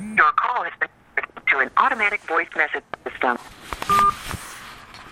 Your call has been to an automatic voice message system.